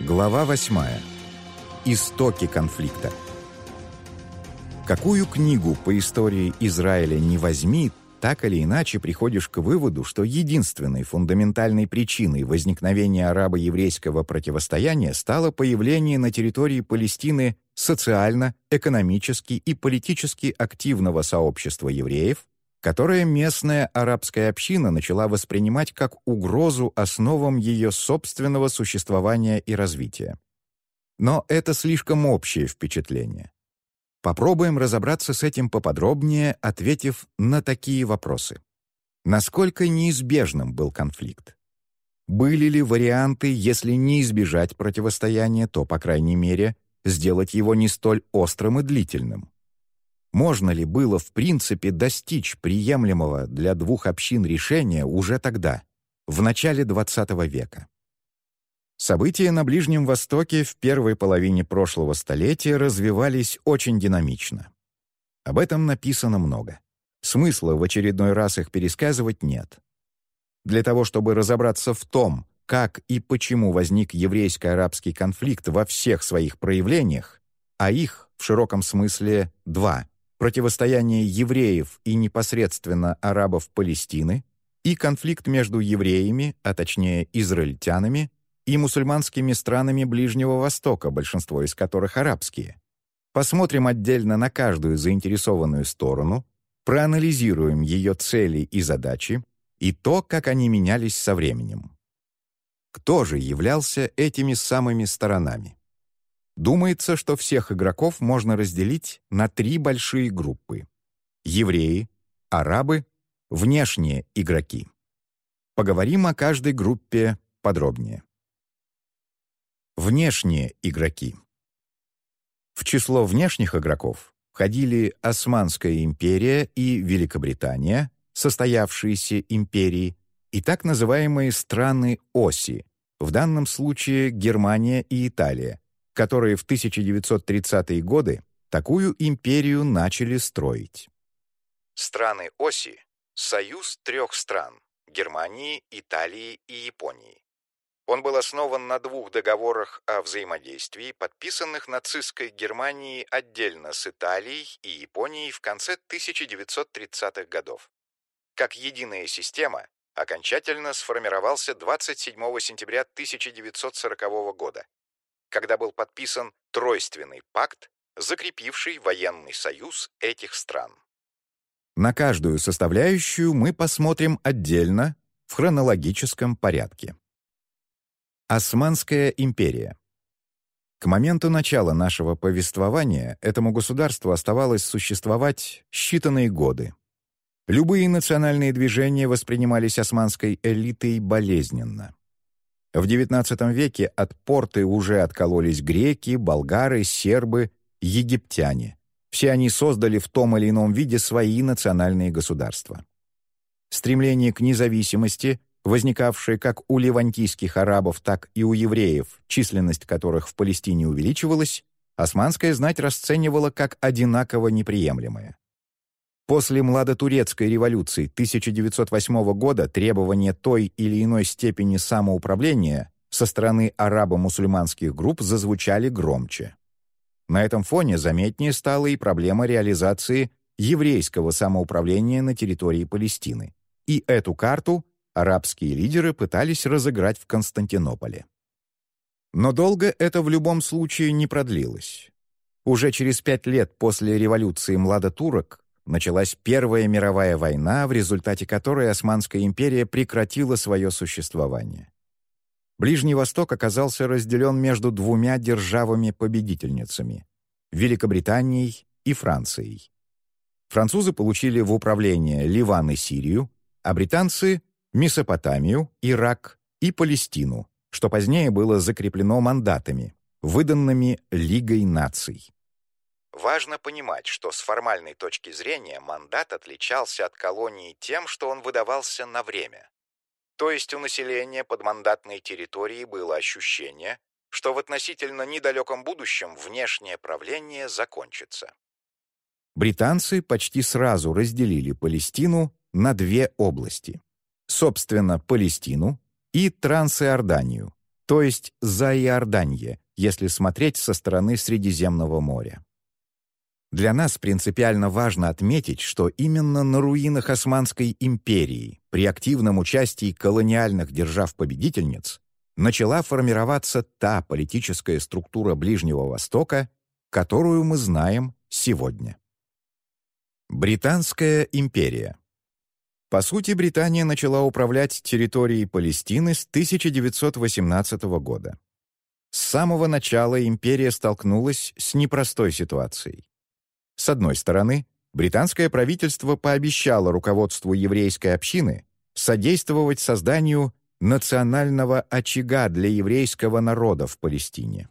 Глава 8. Истоки конфликта. Какую книгу по истории Израиля не возьми, так или иначе приходишь к выводу, что единственной фундаментальной причиной возникновения арабо-еврейского противостояния стало появление на территории Палестины социально, экономически и политически активного сообщества евреев, которое местная арабская община начала воспринимать как угрозу основам ее собственного существования и развития. Но это слишком общее впечатление. Попробуем разобраться с этим поподробнее, ответив на такие вопросы. Насколько неизбежным был конфликт? Были ли варианты, если не избежать противостояния, то, по крайней мере, сделать его не столь острым и длительным? Можно ли было в принципе достичь приемлемого для двух общин решения уже тогда, в начале XX века? События на Ближнем Востоке в первой половине прошлого столетия развивались очень динамично. Об этом написано много. Смысла в очередной раз их пересказывать нет. Для того, чтобы разобраться в том, как и почему возник еврейско-арабский конфликт во всех своих проявлениях, а их, в широком смысле, два противостояние евреев и непосредственно арабов Палестины и конфликт между евреями, а точнее израильтянами, и мусульманскими странами Ближнего Востока, большинство из которых арабские. Посмотрим отдельно на каждую заинтересованную сторону, проанализируем ее цели и задачи и то, как они менялись со временем. Кто же являлся этими самыми сторонами? Думается, что всех игроков можно разделить на три большие группы. Евреи, арабы, внешние игроки. Поговорим о каждой группе подробнее. Внешние игроки. В число внешних игроков входили Османская империя и Великобритания, состоявшиеся империи, и так называемые страны оси, в данном случае Германия и Италия, которые в 1930-е годы такую империю начали строить. Страны оси — союз трех стран — Германии, Италии и Японии. Он был основан на двух договорах о взаимодействии, подписанных нацистской Германией отдельно с Италией и Японией в конце 1930-х годов. Как единая система, окончательно сформировался 27 сентября 1940 года, когда был подписан Тройственный пакт, закрепивший военный союз этих стран. На каждую составляющую мы посмотрим отдельно в хронологическом порядке. Османская империя. К моменту начала нашего повествования этому государству оставалось существовать считанные годы. Любые национальные движения воспринимались османской элитой болезненно. В XIX веке от порты уже откололись греки, болгары, сербы, египтяне. Все они создали в том или ином виде свои национальные государства. Стремление к независимости, возникавшее как у левантийских арабов, так и у евреев, численность которых в Палестине увеличивалась, османская знать расценивала как одинаково неприемлемое. После младотурецкой революции 1908 года требования той или иной степени самоуправления со стороны арабо-мусульманских групп зазвучали громче. На этом фоне заметнее стала и проблема реализации еврейского самоуправления на территории Палестины. И эту карту арабские лидеры пытались разыграть в Константинополе. Но долго это в любом случае не продлилось. Уже через пять лет после революции младотурок началась Первая мировая война, в результате которой Османская империя прекратила свое существование. Ближний Восток оказался разделен между двумя державами-победительницами — Великобританией и Францией. Французы получили в управление Ливан и Сирию, а британцы — Месопотамию, Ирак и Палестину, что позднее было закреплено мандатами, выданными Лигой наций. Важно понимать, что с формальной точки зрения мандат отличался от колонии тем, что он выдавался на время. То есть у населения подмандатной территории было ощущение, что в относительно недалеком будущем внешнее правление закончится. Британцы почти сразу разделили Палестину на две области. Собственно, Палестину и Трансиорданию, то есть за Иорданье, если смотреть со стороны Средиземного моря. Для нас принципиально важно отметить, что именно на руинах Османской империи при активном участии колониальных держав-победительниц начала формироваться та политическая структура Ближнего Востока, которую мы знаем сегодня. Британская империя По сути, Британия начала управлять территорией Палестины с 1918 года. С самого начала империя столкнулась с непростой ситуацией. С одной стороны, британское правительство пообещало руководству еврейской общины содействовать созданию национального очага для еврейского народа в Палестине.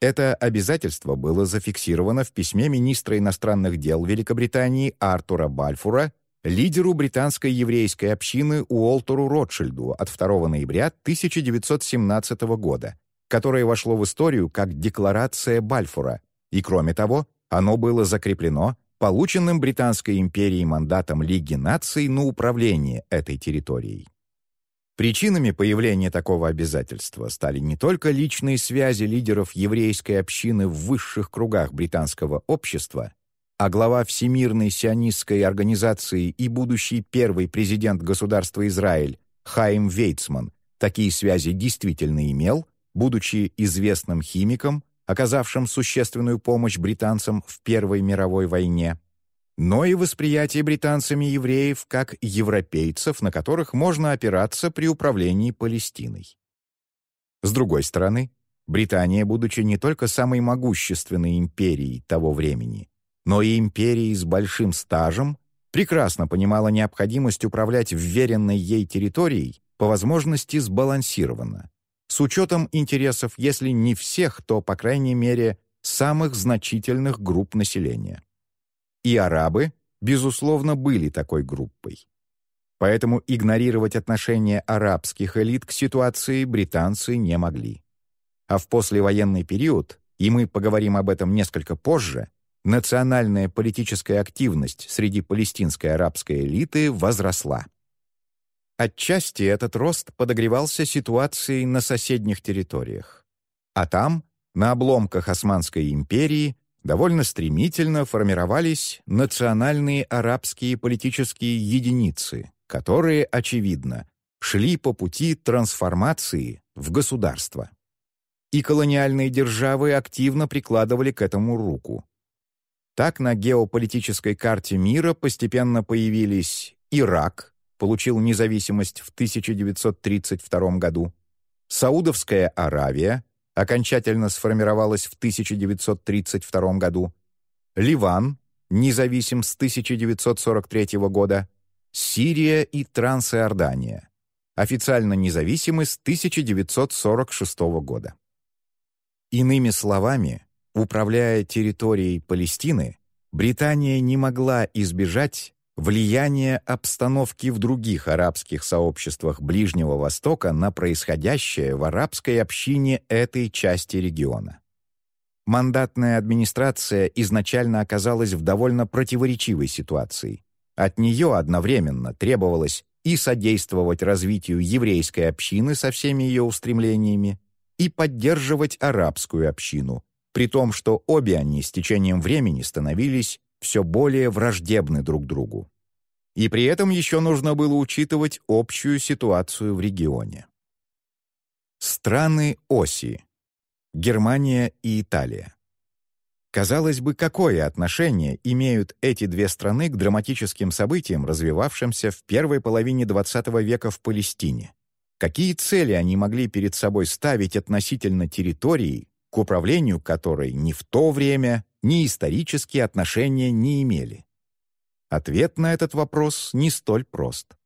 Это обязательство было зафиксировано в письме министра иностранных дел Великобритании Артура Бальфура лидеру британской еврейской общины Уолтеру Ротшильду от 2 ноября 1917 года, которое вошло в историю как Декларация Бальфура, и, кроме того, оно было закреплено полученным Британской империей мандатом Лиги наций на управление этой территорией. Причинами появления такого обязательства стали не только личные связи лидеров еврейской общины в высших кругах британского общества, а глава Всемирной сионистской организации и будущий первый президент государства Израиль Хаим Вейцман такие связи действительно имел, будучи известным химиком, оказавшим существенную помощь британцам в Первой мировой войне, но и восприятие британцами евреев как европейцев, на которых можно опираться при управлении Палестиной. С другой стороны, Британия, будучи не только самой могущественной империей того времени, но и империей с большим стажем, прекрасно понимала необходимость управлять вверенной ей территорией по возможности сбалансированно, с учетом интересов, если не всех, то, по крайней мере, самых значительных групп населения. И арабы, безусловно, были такой группой. Поэтому игнорировать отношение арабских элит к ситуации британцы не могли. А в послевоенный период, и мы поговорим об этом несколько позже, национальная политическая активность среди палестинской арабской элиты возросла. Отчасти этот рост подогревался ситуацией на соседних территориях. А там, на обломках Османской империи, довольно стремительно формировались национальные арабские политические единицы, которые, очевидно, шли по пути трансформации в государство. И колониальные державы активно прикладывали к этому руку. Так на геополитической карте мира постепенно появились Ирак, получил независимость в 1932 году, Саудовская Аравия окончательно сформировалась в 1932 году, Ливан независим с 1943 года, Сирия и Трансиордания официально независимы с 1946 года. Иными словами, управляя территорией Палестины, Британия не могла избежать влияние обстановки в других арабских сообществах Ближнего Востока на происходящее в арабской общине этой части региона. Мандатная администрация изначально оказалась в довольно противоречивой ситуации. От нее одновременно требовалось и содействовать развитию еврейской общины со всеми ее устремлениями, и поддерживать арабскую общину, при том, что обе они с течением времени становились все более враждебны друг другу. И при этом еще нужно было учитывать общую ситуацию в регионе. Страны оси. Германия и Италия. Казалось бы, какое отношение имеют эти две страны к драматическим событиям, развивавшимся в первой половине XX века в Палестине? Какие цели они могли перед собой ставить относительно территории, к управлению которой ни в то время, ни исторические отношения не имели? Ответ на этот вопрос не столь прост.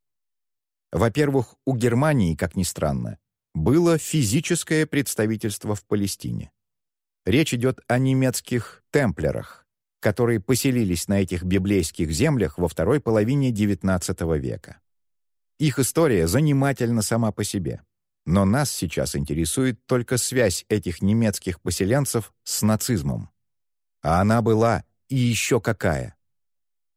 Во-первых, у Германии, как ни странно, было физическое представительство в Палестине. Речь идет о немецких темплерах, которые поселились на этих библейских землях во второй половине XIX века. Их история занимательна сама по себе. Но нас сейчас интересует только связь этих немецких поселенцев с нацизмом. А она была, и еще какая.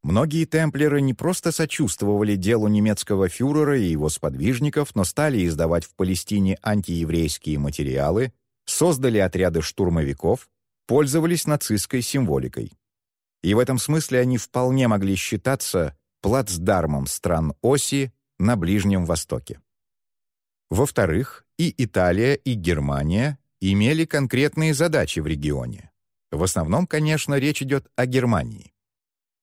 Многие темплеры не просто сочувствовали делу немецкого фюрера и его сподвижников, но стали издавать в Палестине антиеврейские материалы, создали отряды штурмовиков, пользовались нацистской символикой. И в этом смысле они вполне могли считаться плацдармом стран оси на Ближнем Востоке. Во-вторых, и Италия, и Германия имели конкретные задачи в регионе. В основном, конечно, речь идет о Германии.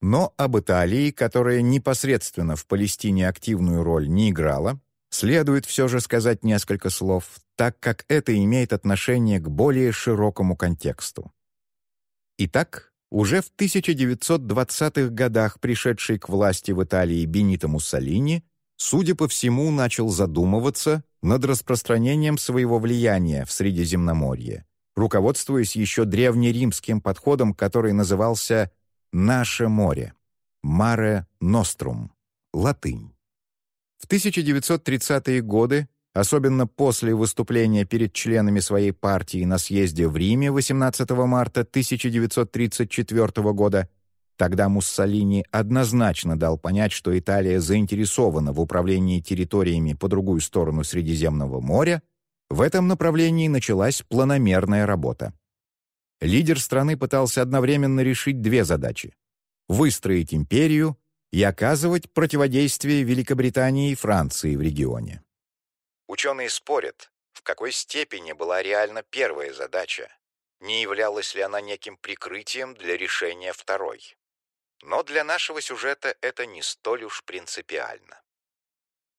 Но об Италии, которая непосредственно в Палестине активную роль не играла, следует все же сказать несколько слов, так как это имеет отношение к более широкому контексту. Итак, уже в 1920-х годах пришедший к власти в Италии Бенито Муссолини, судя по всему, начал задумываться над распространением своего влияния в Средиземноморье, руководствуясь еще древнеримским подходом, который назывался «наше море» — «Mare Nostrum» — латынь. В 1930-е годы, особенно после выступления перед членами своей партии на съезде в Риме 18 марта 1934 года, тогда Муссолини однозначно дал понять, что Италия заинтересована в управлении территориями по другую сторону Средиземного моря, в этом направлении началась планомерная работа. Лидер страны пытался одновременно решить две задачи — выстроить империю и оказывать противодействие Великобритании и Франции в регионе. Ученые спорят, в какой степени была реально первая задача, не являлась ли она неким прикрытием для решения второй. Но для нашего сюжета это не столь уж принципиально.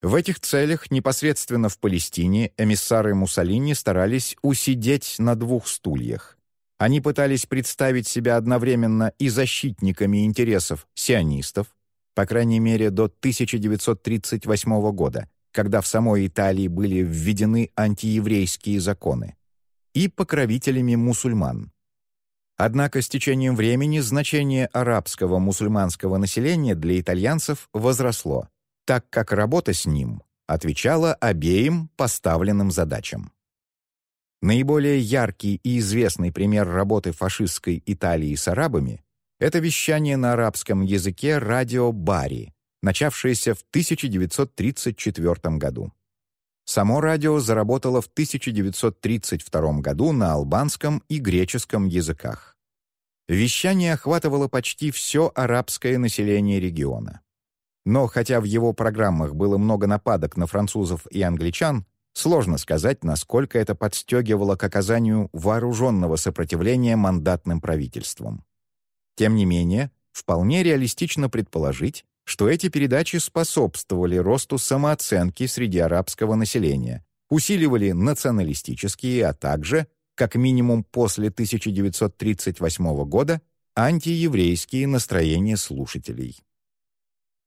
В этих целях непосредственно в Палестине эмиссары Муссолини старались усидеть на двух стульях. Они пытались представить себя одновременно и защитниками интересов сионистов, по крайней мере до 1938 года, когда в самой Италии были введены антиеврейские законы, и покровителями мусульман. Однако с течением времени значение арабского мусульманского населения для итальянцев возросло, так как работа с ним отвечала обеим поставленным задачам. Наиболее яркий и известный пример работы фашистской Италии с арабами это вещание на арабском языке радио Бари, начавшееся в 1934 году. Само радио заработало в 1932 году на албанском и греческом языках. Вещание охватывало почти все арабское население региона. Но хотя в его программах было много нападок на французов и англичан, сложно сказать, насколько это подстегивало к оказанию вооруженного сопротивления мандатным правительствам. Тем не менее, вполне реалистично предположить, что эти передачи способствовали росту самооценки среди арабского населения, усиливали националистические, а также, как минимум после 1938 года, антиеврейские настроения слушателей.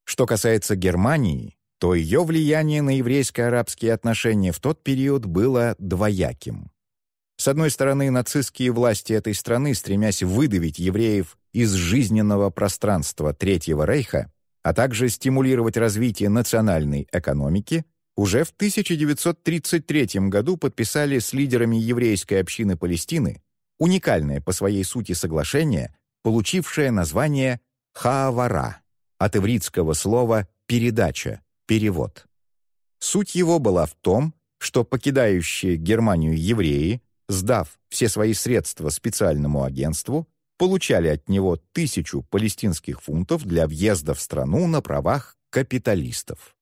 Что касается Германии, то ее влияние на еврейско-арабские отношения в тот период было двояким. С одной стороны, нацистские власти этой страны, стремясь выдавить евреев из жизненного пространства Третьего Рейха, а также стимулировать развитие национальной экономики, уже в 1933 году подписали с лидерами еврейской общины Палестины уникальное по своей сути соглашение, получившее название «Хаавара» от ивритского слова «передача», «перевод». Суть его была в том, что покидающие Германию евреи, сдав все свои средства специальному агентству, получали от него тысячу палестинских фунтов для въезда в страну на правах капиталистов.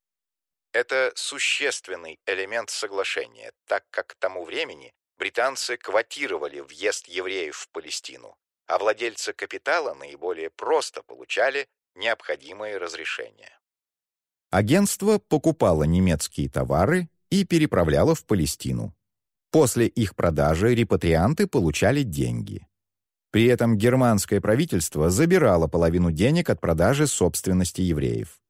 Это существенный элемент соглашения, так как к тому времени британцы квотировали въезд евреев в Палестину, а владельцы капитала наиболее просто получали необходимые разрешения. Агентство покупало немецкие товары и переправляло в Палестину. После их продажи репатрианты получали деньги. При этом германское правительство забирало половину денег от продажи собственности евреев.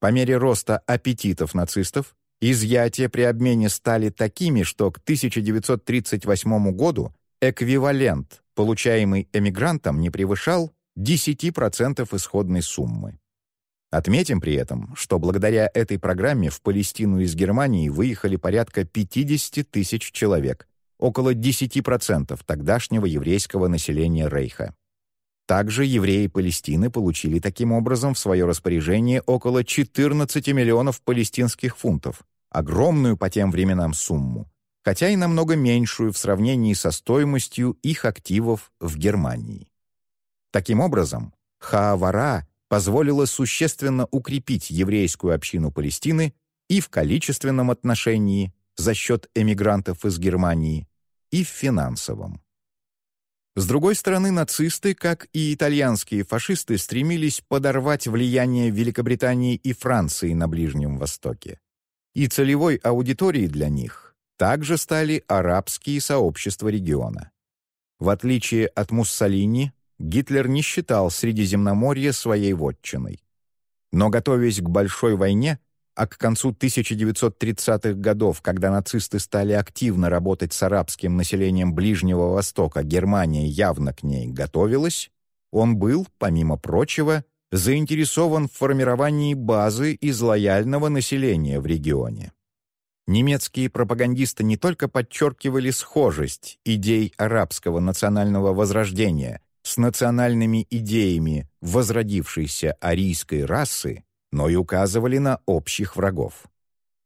По мере роста аппетитов нацистов, изъятия при обмене стали такими, что к 1938 году эквивалент, получаемый эмигрантом, не превышал 10% исходной суммы. Отметим при этом, что благодаря этой программе в Палестину из Германии выехали порядка 50 тысяч человек, около 10% тогдашнего еврейского населения Рейха. Также евреи Палестины получили таким образом в свое распоряжение около 14 миллионов палестинских фунтов, огромную по тем временам сумму, хотя и намного меньшую в сравнении со стоимостью их активов в Германии. Таким образом, Хаавара позволила существенно укрепить еврейскую общину Палестины и в количественном отношении за счет эмигрантов из Германии, и в финансовом. С другой стороны, нацисты, как и итальянские фашисты, стремились подорвать влияние Великобритании и Франции на Ближнем Востоке. И целевой аудиторией для них также стали арабские сообщества региона. В отличие от Муссолини, Гитлер не считал Средиземноморье своей вотчиной. Но, готовясь к Большой войне, а к концу 1930-х годов, когда нацисты стали активно работать с арабским населением Ближнего Востока, Германия явно к ней готовилась, он был, помимо прочего, заинтересован в формировании базы из лояльного населения в регионе. Немецкие пропагандисты не только подчеркивали схожесть идей арабского национального возрождения с национальными идеями возродившейся арийской расы, но и указывали на общих врагов.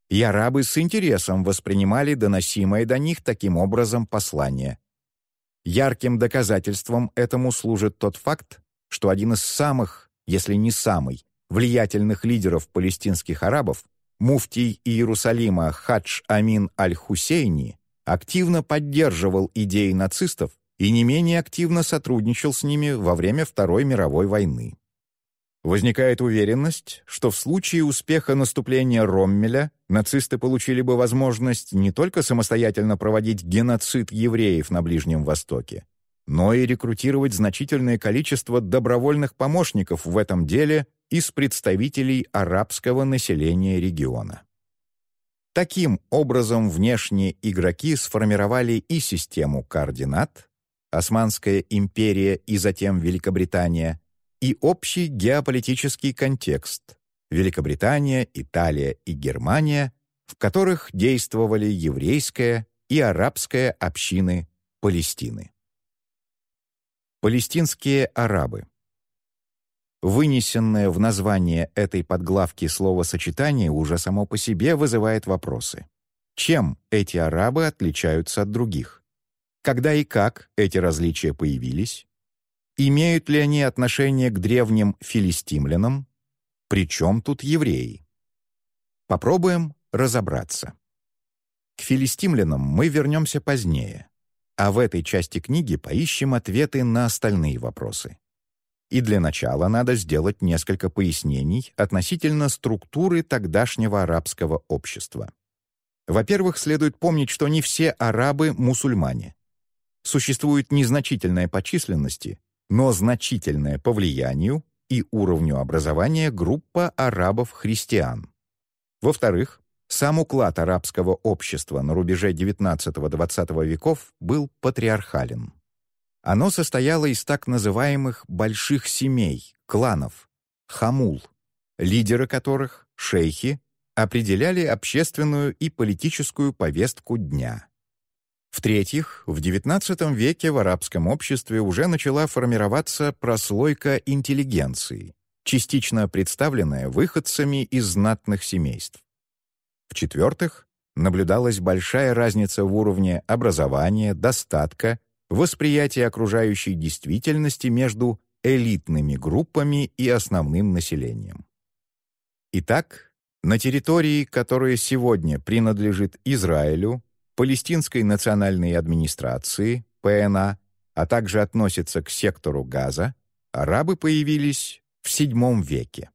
И арабы с интересом воспринимали доносимое до них таким образом послание. Ярким доказательством этому служит тот факт, что один из самых, если не самый, влиятельных лидеров палестинских арабов, муфтий Иерусалима Хадж Амин Аль-Хусейни, активно поддерживал идеи нацистов и не менее активно сотрудничал с ними во время Второй мировой войны. Возникает уверенность, что в случае успеха наступления Роммеля нацисты получили бы возможность не только самостоятельно проводить геноцид евреев на Ближнем Востоке, но и рекрутировать значительное количество добровольных помощников в этом деле из представителей арабского населения региона. Таким образом, внешние игроки сформировали и систему координат, Османская империя и затем Великобритания, и общий геополитический контекст — Великобритания, Италия и Германия, в которых действовали еврейская и арабская общины Палестины. Палестинские арабы Вынесенное в название этой подглавки словосочетание уже само по себе вызывает вопросы. Чем эти арабы отличаются от других? Когда и как эти различия появились? Имеют ли они отношение к древним филистимлянам? Причем тут евреи? Попробуем разобраться. К филистимлянам мы вернемся позднее, а в этой части книги поищем ответы на остальные вопросы. И для начала надо сделать несколько пояснений относительно структуры тогдашнего арабского общества. Во-первых, следует помнить, что не все арабы — мусульмане. Существует незначительная по численности, но значительная по влиянию и уровню образования группа арабов-христиан. Во-вторых, сам уклад арабского общества на рубеже XIX-XX веков был патриархален. Оно состояло из так называемых «больших семей», кланов, хамул, лидеры которых, шейхи, определяли общественную и политическую повестку дня. В-третьих, в XIX веке в арабском обществе уже начала формироваться прослойка интеллигенции, частично представленная выходцами из знатных семейств. В-четвертых, наблюдалась большая разница в уровне образования, достатка, восприятия окружающей действительности между элитными группами и основным населением. Итак, на территории, которая сегодня принадлежит Израилю, Палестинской национальной администрации, ПНА, а также относится к сектору Газа, арабы появились в VII веке.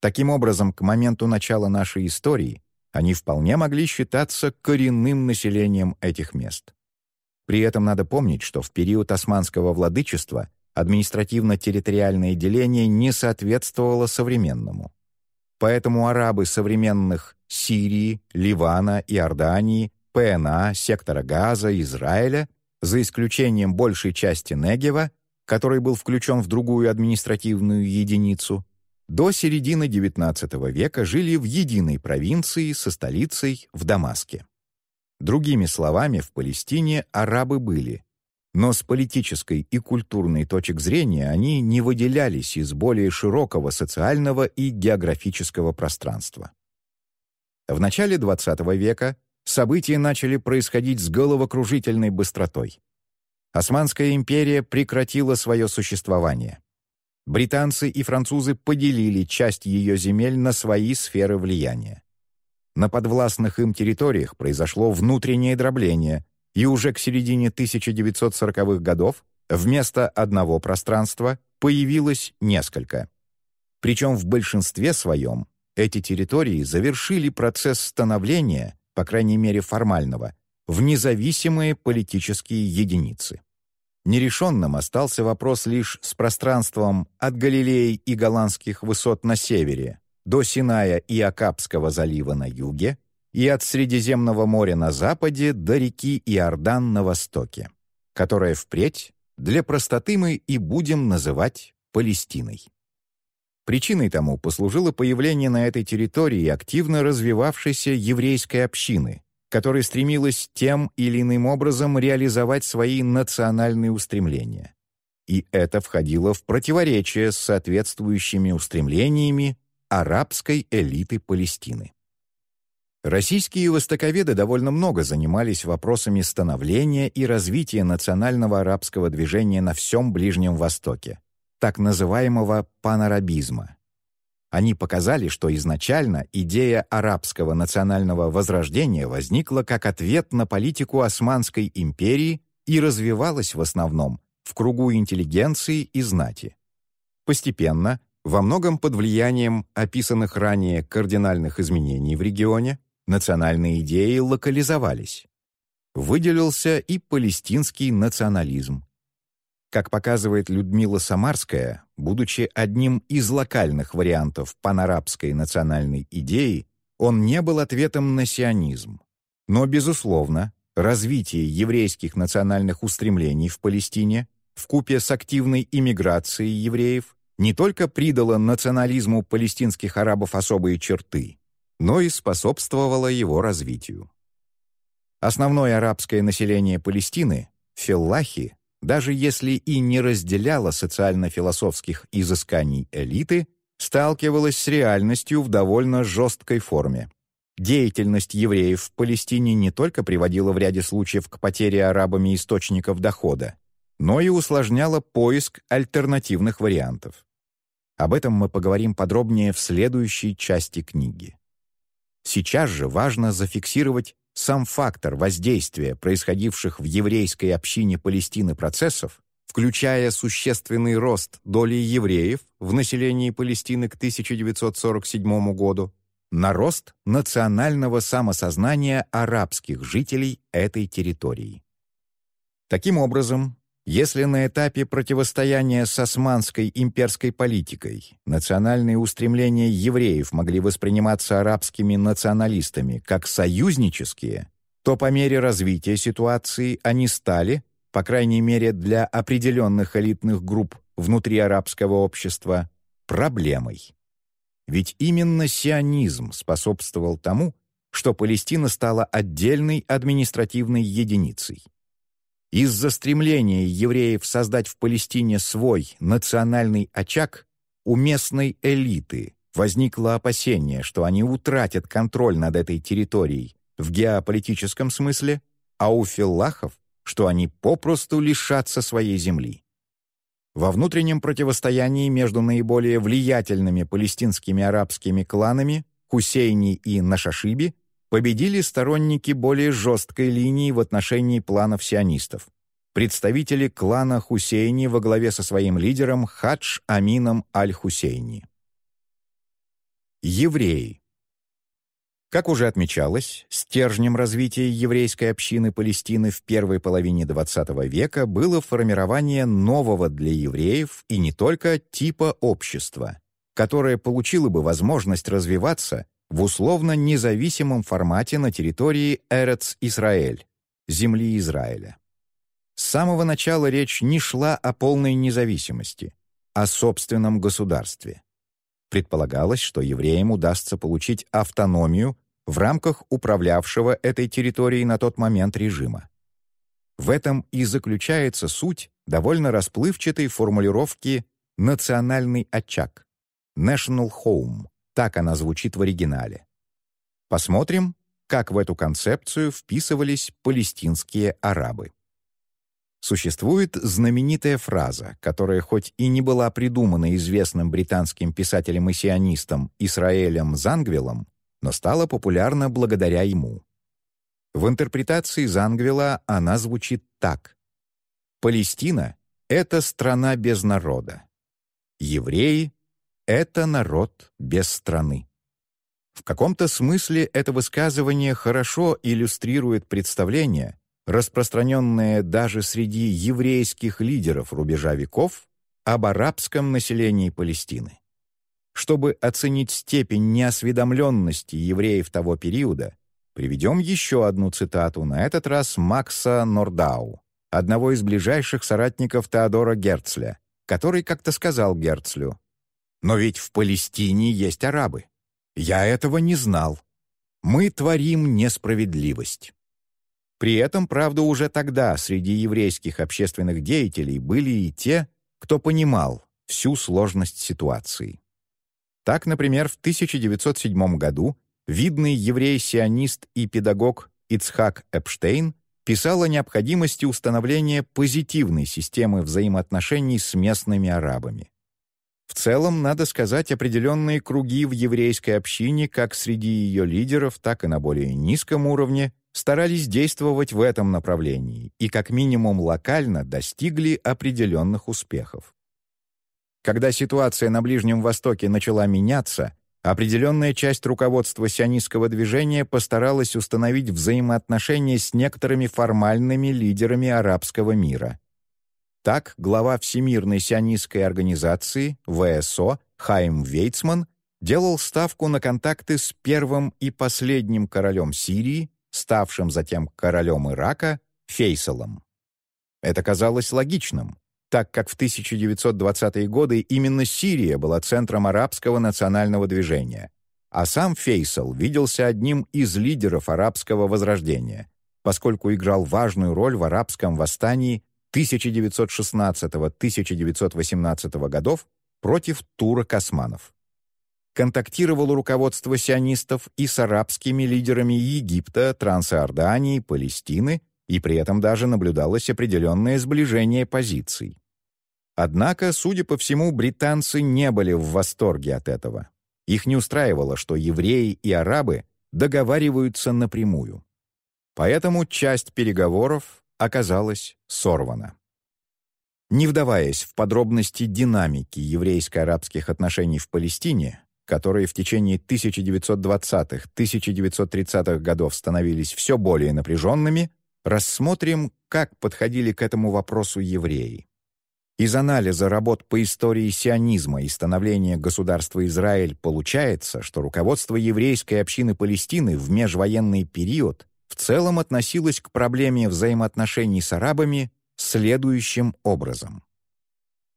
Таким образом, к моменту начала нашей истории они вполне могли считаться коренным населением этих мест. При этом надо помнить, что в период османского владычества административно-территориальное деление не соответствовало современному. Поэтому арабы современных Сирии, Ливана, Иордании ПНА, сектора Газа, Израиля, за исключением большей части Негева, который был включен в другую административную единицу, до середины XIX века жили в единой провинции со столицей в Дамаске. Другими словами, в Палестине арабы были но с политической и культурной точек зрения они не выделялись из более широкого социального и географического пространства. В начале XX века события начали происходить с головокружительной быстротой. Османская империя прекратила свое существование. Британцы и французы поделили часть ее земель на свои сферы влияния. На подвластных им территориях произошло внутреннее дробление – и уже к середине 1940-х годов вместо одного пространства появилось несколько. Причем в большинстве своем эти территории завершили процесс становления, по крайней мере формального, в независимые политические единицы. Нерешенным остался вопрос лишь с пространством от Галилеи и Голландских высот на севере до Синая и Акапского залива на юге, и от Средиземного моря на западе до реки Иордан на востоке, которая впредь для простоты мы и будем называть Палестиной. Причиной тому послужило появление на этой территории активно развивавшейся еврейской общины, которая стремилась тем или иным образом реализовать свои национальные устремления. И это входило в противоречие с соответствующими устремлениями арабской элиты Палестины. Российские востоковеды довольно много занимались вопросами становления и развития национального арабского движения на всем Ближнем Востоке, так называемого панарабизма. Они показали, что изначально идея арабского национального возрождения возникла как ответ на политику Османской империи и развивалась в основном в кругу интеллигенции и знати. Постепенно, во многом под влиянием описанных ранее кардинальных изменений в регионе, национальные идеи локализовались. Выделился и палестинский национализм. Как показывает Людмила Самарская, будучи одним из локальных вариантов панарабской национальной идеи, он не был ответом на сионизм. Но, безусловно, развитие еврейских национальных устремлений в Палестине вкупе с активной иммиграцией евреев не только придало национализму палестинских арабов особые черты, но и способствовало его развитию. Основное арабское население Палестины, филлахи, даже если и не разделяло социально-философских изысканий элиты, сталкивалось с реальностью в довольно жесткой форме. Деятельность евреев в Палестине не только приводила в ряде случаев к потере арабами источников дохода, но и усложняла поиск альтернативных вариантов. Об этом мы поговорим подробнее в следующей части книги. Сейчас же важно зафиксировать сам фактор воздействия происходивших в еврейской общине Палестины процессов, включая существенный рост доли евреев в населении Палестины к 1947 году, на рост национального самосознания арабских жителей этой территории. Таким образом, если на этапе противостояния с османской имперской политикой национальные устремления евреев могли восприниматься арабскими националистами как союзнические, то по мере развития ситуации они стали, по крайней мере для определенных элитных групп внутри арабского общества, проблемой. Ведь именно сионизм способствовал тому, что Палестина стала отдельной административной единицей. Из-за стремления евреев создать в Палестине свой национальный очаг у местной элиты возникло опасение, что они утратят контроль над этой территорией в геополитическом смысле, а у филлахов, что они попросту лишатся своей земли. Во внутреннем противостоянии между наиболее влиятельными палестинскими арабскими кланами Хусейни и Нашашиби победили сторонники более жесткой линии в отношении планов сионистов. Представители клана Хусейни во главе со своим лидером Хадж Амином Аль-Хусейни. Евреи. Как уже отмечалось, стержнем развития еврейской общины Палестины в первой половине XX века было формирование нового для евреев и не только типа общества, которое получило бы возможность развиваться в условно независимом формате на территории Эрец-Исраэль, земли Израиля. С самого начала речь не шла о полной независимости, о собственном государстве. Предполагалось, что евреям удастся получить автономию в рамках управлявшего этой территорией на тот момент режима. В этом и заключается суть довольно расплывчатой формулировки «национальный очаг» — «national home», так она звучит в оригинале. Посмотрим, как в эту концепцию вписывались палестинские арабы. Существует знаменитая фраза, которая хоть и не была придумана известным британским писателем и сионистом Исраэлем Зангвиллом, но стала популярна благодаря ему. В интерпретации Зангвилла она звучит так. «Палестина — это страна без народа. Евреи — это народ без страны». В каком-то смысле это высказывание хорошо иллюстрирует представление, распространенное даже среди еврейских лидеров рубежа веков, об арабском населении Палестины. Чтобы оценить степень неосведомленности евреев того периода, приведем еще одну цитату, на этот раз Макса Нордау, одного из ближайших соратников Теодора Герцля, который как-то сказал Герцлю, «Но ведь в Палестине есть арабы. Я этого не знал. Мы творим несправедливость». При этом, правда, уже тогда среди еврейских общественных деятелей были и те, кто понимал всю сложность ситуации. Так, например, в 1907 году видный еврей-сионист и педагог Ицхак Эпштейн писал о необходимости установления позитивной системы взаимоотношений с местными арабами. В целом, надо сказать, определенные круги в еврейской общине, как среди ее лидеров, так и на более низком уровне, старались действовать в этом направлении и как минимум локально достигли определенных успехов. Когда ситуация на Ближнем Востоке начала меняться, определенная часть руководства сионистского движения постаралась установить взаимоотношения с некоторыми формальными лидерами арабского мира. Так, глава Всемирной сионистской организации, ВСО, Хайм Вейцман, делал ставку на контакты с первым и последним королем Сирии, ставшим затем королем Ирака, Фейсалом. Это казалось логичным, так как в 1920-е годы именно Сирия была центром арабского национального движения, а сам Фейсал виделся одним из лидеров арабского возрождения, поскольку играл важную роль в арабском восстании 1916-1918 годов против турок-османов контактировало руководство сионистов и с арабскими лидерами Египта, Трансиордании, Палестины, и при этом даже наблюдалось определенное сближение позиций. Однако, судя по всему, британцы не были в восторге от этого. Их не устраивало, что евреи и арабы договариваются напрямую. Поэтому часть переговоров оказалась сорвана. Не вдаваясь в подробности динамики еврейско-арабских отношений в Палестине, которые в течение 1920-1930-х годов становились все более напряженными, рассмотрим, как подходили к этому вопросу евреи. Из анализа работ по истории сионизма и становления государства Израиль получается, что руководство еврейской общины Палестины в межвоенный период в целом относилось к проблеме взаимоотношений с арабами следующим образом.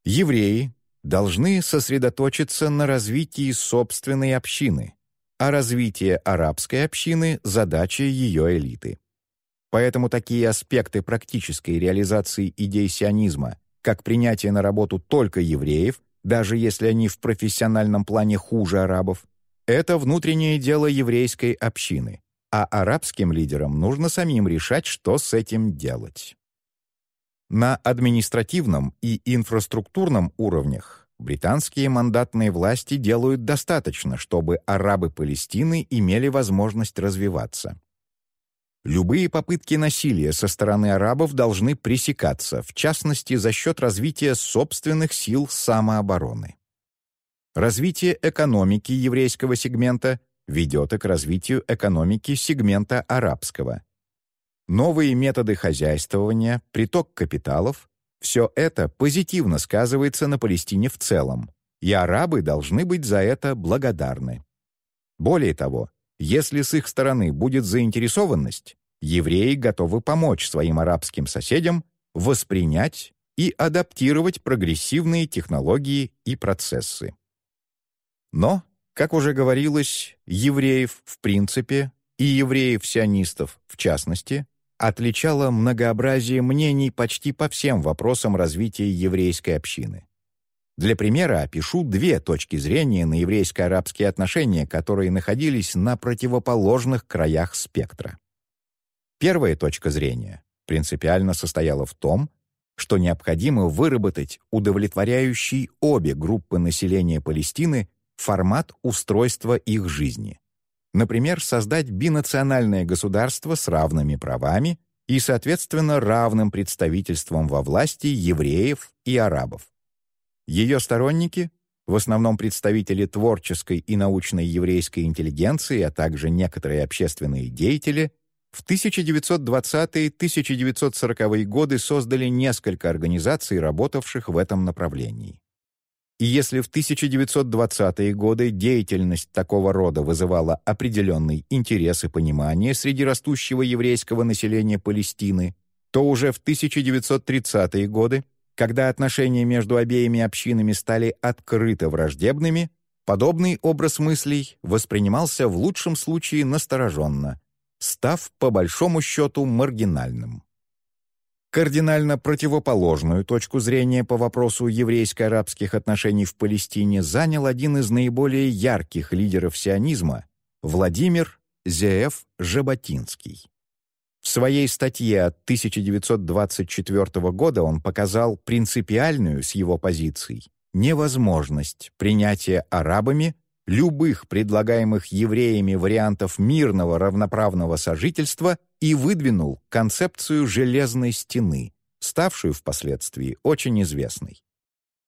Евреи, должны сосредоточиться на развитии собственной общины, а развитие арабской общины — задача ее элиты. Поэтому такие аспекты практической реализации идей сионизма, как принятие на работу только евреев, даже если они в профессиональном плане хуже арабов, это внутреннее дело еврейской общины, а арабским лидерам нужно самим решать, что с этим делать. На административном и инфраструктурном уровнях британские мандатные власти делают достаточно, чтобы арабы Палестины имели возможность развиваться. Любые попытки насилия со стороны арабов должны пресекаться, в частности, за счет развития собственных сил самообороны. Развитие экономики еврейского сегмента ведет и к развитию экономики сегмента арабского. Новые методы хозяйствования, приток капиталов — все это позитивно сказывается на Палестине в целом, и арабы должны быть за это благодарны. Более того, если с их стороны будет заинтересованность, евреи готовы помочь своим арабским соседям воспринять и адаптировать прогрессивные технологии и процессы. Но, как уже говорилось, евреев в принципе и евреев-сионистов в частности отличало многообразие мнений почти по всем вопросам развития еврейской общины. Для примера опишу две точки зрения на еврейско-арабские отношения, которые находились на противоположных краях спектра. Первая точка зрения принципиально состояла в том, что необходимо выработать удовлетворяющий обе группы населения Палестины формат устройства их жизни. Например, создать бинациональное государство с равными правами и, соответственно, равным представительством во власти евреев и арабов. Ее сторонники, в основном представители творческой и научной еврейской интеллигенции, а также некоторые общественные деятели, в 1920-1940-е годы создали несколько организаций, работавших в этом направлении. И если в 1920-е годы деятельность такого рода вызывала определенный интерес и понимание среди растущего еврейского населения Палестины, то уже в 1930-е годы когда отношения между обеими общинами стали открыто враждебными, подобный образ мыслей воспринимался в лучшем случае настороженно, став по большому счету маргинальным. Кардинально противоположную точку зрения по вопросу еврейско-арабских отношений в Палестине занял один из наиболее ярких лидеров сионизма — Владимир Зеэф Жаботинский. В своей статье от 1924 года он показал принципиальную с его позицией невозможность принятия арабами любых предлагаемых евреями вариантов мирного равноправного сожительства и выдвинул концепцию «железной стены», ставшую впоследствии очень известной.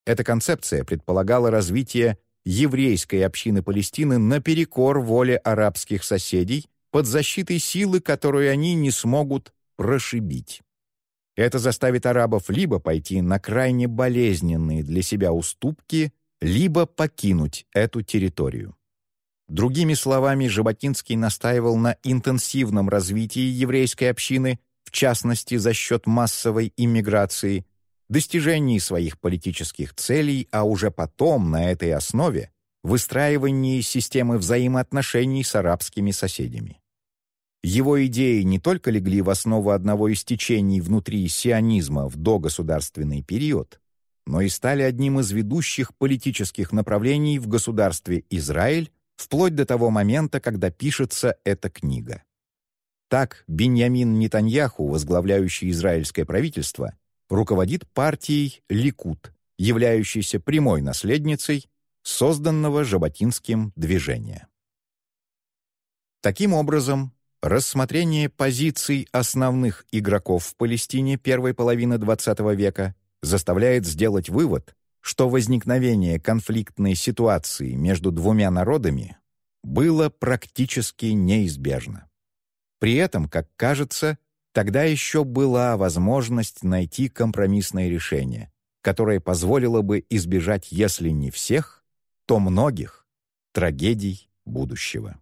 Эта концепция предполагала развитие еврейской общины Палестины наперекор воле арабских соседей под защитой силы, которую они не смогут прошибить. Это заставит арабов либо пойти на крайне болезненные для себя уступки, либо покинуть эту территорию. Другими словами, Жаботинский настаивал на интенсивном развитии еврейской общины, в частности за счет массовой иммиграции, достижении своих политических целей, а уже потом на этой основе выстраивании системы взаимоотношений с арабскими соседями. Его идеи не только легли в основу одного из течений внутри сионизма в догосударственный период, но и стали одним из ведущих политических направлений в государстве Израиль вплоть до того момента, когда пишется эта книга. Так, Беньямин Нетаньяху, возглавляющий израильское правительство, руководит партией Ликут, являющейся прямой наследницей созданного Жаботинским движения. Таким образом, Рассмотрение позиций основных игроков в Палестине первой половины XX века заставляет сделать вывод, что возникновение конфликтной ситуации между двумя народами было практически неизбежно. При этом, как кажется, тогда еще была возможность найти компромиссное решение, которое позволило бы избежать, если не всех, то многих трагедий будущего.